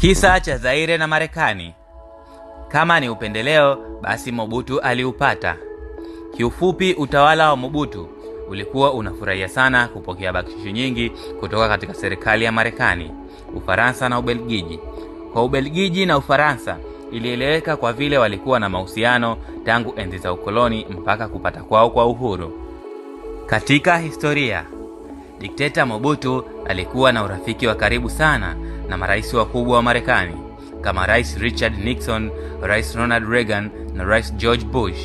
Kisa cha Zaire na Marekani. Kama ni upendeleo, basi Mobutu aliupata. Kiufupi, utawala wa Mobutu ulikuwa unafurahia sana kupokea bakshishi nyingi kutoka katika serikali ya Marekani, Ufaransa na Ubelgiji. Kwa Ubelgiji na Ufaransa ilieleweka kwa vile walikuwa na mahusiano tangu enzi za ukoloni mpaka kupata kwao kwa uhuru. Katika historia, dikteta Mobutu alikuwa na urafiki wa karibu sana na marais wakubwa wa Marekani kama Rais Richard Nixon, Rais Ronald Reagan na Rais George Bush.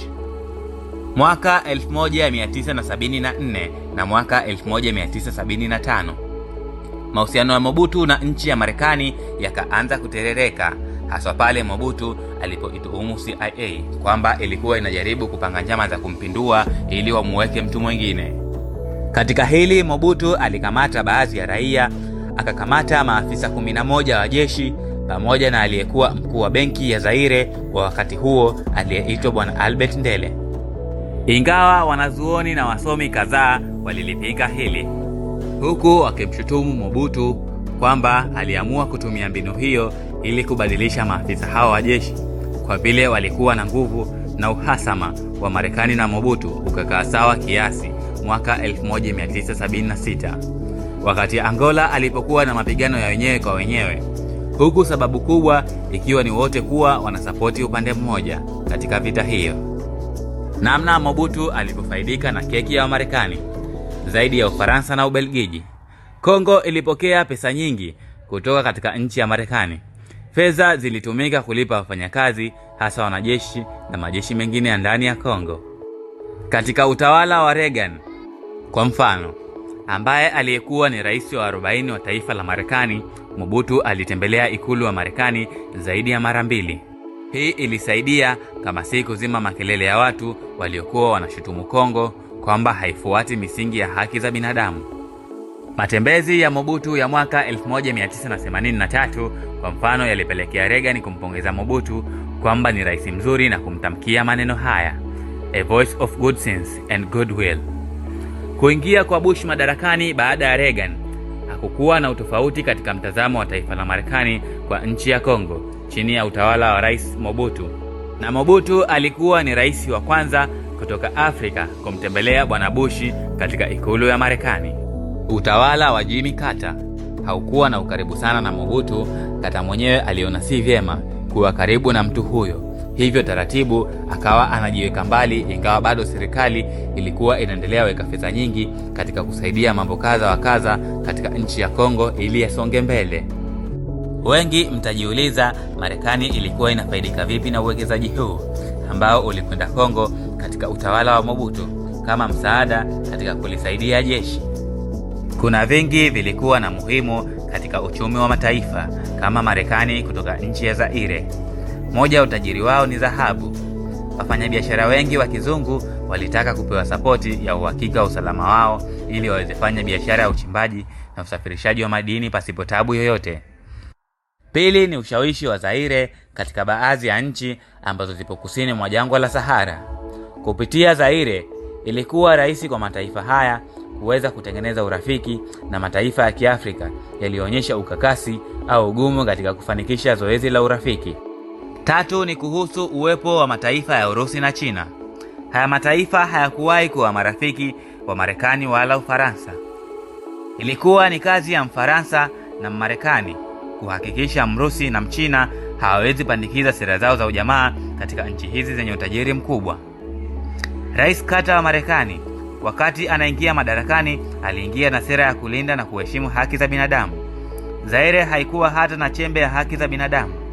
Mwaka 1974 na mwaka 1975 mahusiano ya Mobutu na nchi ya Marekani yakaanza kuterereka, haswa pale Mobutu alipoituhumu CIA kwamba ilikuwa inajaribu kupanga njama za kumpindua ili wamuweke mtu mwingine. Katika hili Mobutu alikamata baadhi ya raia, akakamata maafisa 11 wa jeshi pamoja na aliyekuwa mkuu wa benki ya Zaire wa wakati huo aliyeitwa Bwana Albert Ndele. Ingawa wanazuoni na wasomi kadhaa walilipinga hili, huku wakimshutumu Mobutu kwamba aliamua kutumia mbinu hiyo ili kubadilisha maafisa hao wa jeshi kwa vile walikuwa na nguvu, na uhasama wa Marekani na Mobutu ukakaa sawa kiasi mwaka 1976 wakati Angola alipokuwa na mapigano ya wenyewe kwa wenyewe, huku sababu kubwa ikiwa ni wote kuwa wanasapoti upande mmoja katika vita hiyo. Namna Mobutu alivyofaidika na keki ya Wamarekani zaidi ya Ufaransa na Ubelgiji. Kongo ilipokea pesa nyingi kutoka katika nchi ya Marekani. Fedha zilitumika kulipa wafanyakazi, hasa wanajeshi na majeshi mengine ya ndani ya Kongo. Katika utawala wa Reagan kwa mfano, ambaye aliyekuwa ni rais wa 40 wa taifa la Marekani, Mobutu alitembelea ikulu wa Marekani zaidi ya mara mbili. Hii ilisaidia kama si kuzima makelele ya watu waliokuwa wanashutumu Kongo kwamba haifuati misingi ya haki za binadamu. Matembezi ya Mobutu ya mwaka 1983 kwa mfano yalipelekea Reagan kumpongeza Mobutu kwamba ni rais mzuri na kumtamkia maneno haya, a voice of good sense and goodwill. Kuingia kwa Bush madarakani baada ya Reagan hakukuwa na utofauti katika mtazamo wa taifa la Marekani kwa nchi ya Kongo chini ya utawala wa Rais Mobutu. Na Mobutu alikuwa ni rais wa kwanza kutoka Afrika kumtembelea Bwana Bushi katika ikulu ya Marekani. Utawala wa Jimmy Carter haukuwa na ukaribu sana na Mobutu. Kata mwenyewe aliona si vyema kuwa karibu na mtu huyo, hivyo taratibu akawa anajiweka mbali, ingawa bado serikali ilikuwa inaendelea weka fedha nyingi katika kusaidia mambo kadha wa kadha katika nchi ya Kongo ili yasonge mbele. Wengi mtajiuliza Marekani ilikuwa inafaidika vipi na uwekezaji huu ambao ulikwenda Kongo katika utawala wa Mobutu kama msaada katika kulisaidia jeshi. Kuna vingi vilikuwa na muhimu katika uchumi wa mataifa kama Marekani kutoka nchi ya Zaire. Moja ya utajiri wao ni dhahabu. Wafanyabiashara wengi wa kizungu walitaka kupewa sapoti ya uhakika wa usalama wao ili waweze fanya biashara ya uchimbaji na usafirishaji wa madini pasipo tabu yoyote. Pili ni ushawishi wa Zaire katika baadhi ya nchi ambazo zipo kusini mwa jangwa la Sahara. Kupitia Zaire ilikuwa rahisi kwa mataifa haya kuweza kutengeneza urafiki na mataifa ya Kiafrika yaliyoonyesha ukakasi au ugumu katika kufanikisha zoezi la urafiki. Tatu ni kuhusu uwepo wa mataifa ya Urusi na China. Haya mataifa hayakuwahi kuwa marafiki wa Marekani wala Ufaransa. Ilikuwa ni kazi ya Mfaransa na Mmarekani kuhakikisha Mrusi na Mchina hawawezi pandikiza sera zao za ujamaa katika nchi hizi zenye utajiri mkubwa. Rais kata wa Marekani wakati anaingia madarakani aliingia na sera ya kulinda na kuheshimu haki za binadamu. Zaire haikuwa hata na chembe ya haki za binadamu.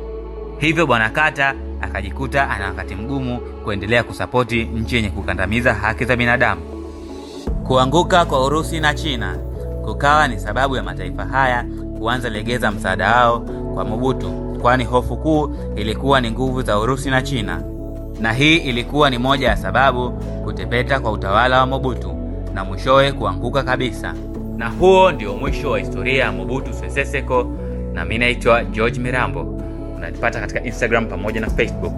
Hivyo bwana Kata akajikuta ana wakati mgumu kuendelea kusapoti nchi yenye kukandamiza haki za binadamu. Kuanguka kwa Urusi na China kukawa ni sababu ya mataifa haya kuanza legeza msaada wao kwa Mobutu, kwani hofu kuu ilikuwa ni nguvu za Urusi na China, na hii ilikuwa ni moja ya sababu kutepeta kwa utawala wa Mobutu na mwishowe kuanguka kabisa. Na huo ndio mwisho wa historia ya Mobutu Sese Seko, na mi naitwa George Mirambo. Unanipata katika Instagram pamoja na Facebook.